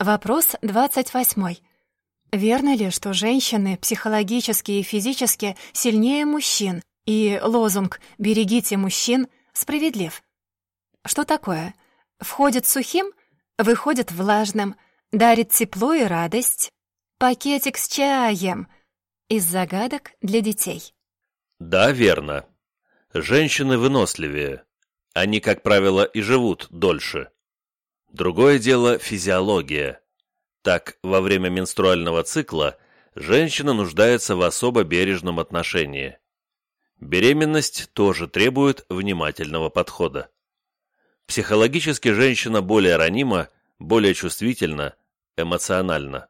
Вопрос 28. Верно ли, что женщины психологически и физически сильнее мужчин, и лозунг «берегите мужчин» справедлив? Что такое? Входит сухим, выходит влажным, дарит тепло и радость. Пакетик с чаем. Из загадок для детей. Да, верно. Женщины выносливее. Они, как правило, и живут дольше. Другое дело – физиология. Так, во время менструального цикла женщина нуждается в особо бережном отношении. Беременность тоже требует внимательного подхода. Психологически женщина более ранима, более чувствительна, эмоциональна.